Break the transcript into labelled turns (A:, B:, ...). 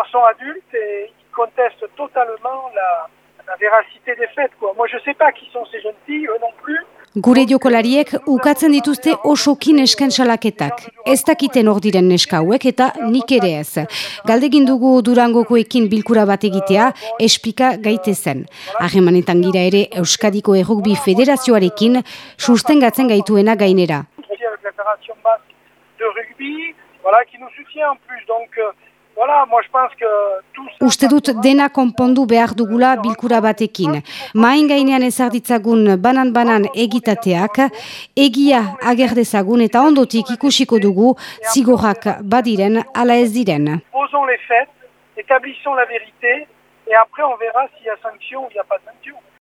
A: joueurs sont adultes et ils contestent totalement la, la véracité des faits. Quoi. Moi, je sais pas qui sont ces jeunes filles, eux non plus.
B: Gure jokolariek ukatzen dituzte osokin esken salaketak. Ez dakiten hor diren neska hauek eta nik ere ez. Galdegin dugu durangokoekin bilkura bat egitea, espika gaitezen. Ahemanetan gira ere Euskadiko Errugbi Federazioarekin sustengatzen gaituena gainera.
A: Avec la Fédération basque de rugby, voilà, qui nous soutient en plus. Donc, euh, voilà, moi je pense que.
B: Uste dut dena konpondu behar dugula bilkura batekin. Main gainean ezarditzagun banan-banan egitateak, egia ager dezagun eta ondotik ikusiko dugu zigorrak badiren ala ez diren.
A: Posons les faits, établissons la vérité, et après on verra s'il y a sanction ou il n'y a pas sanction.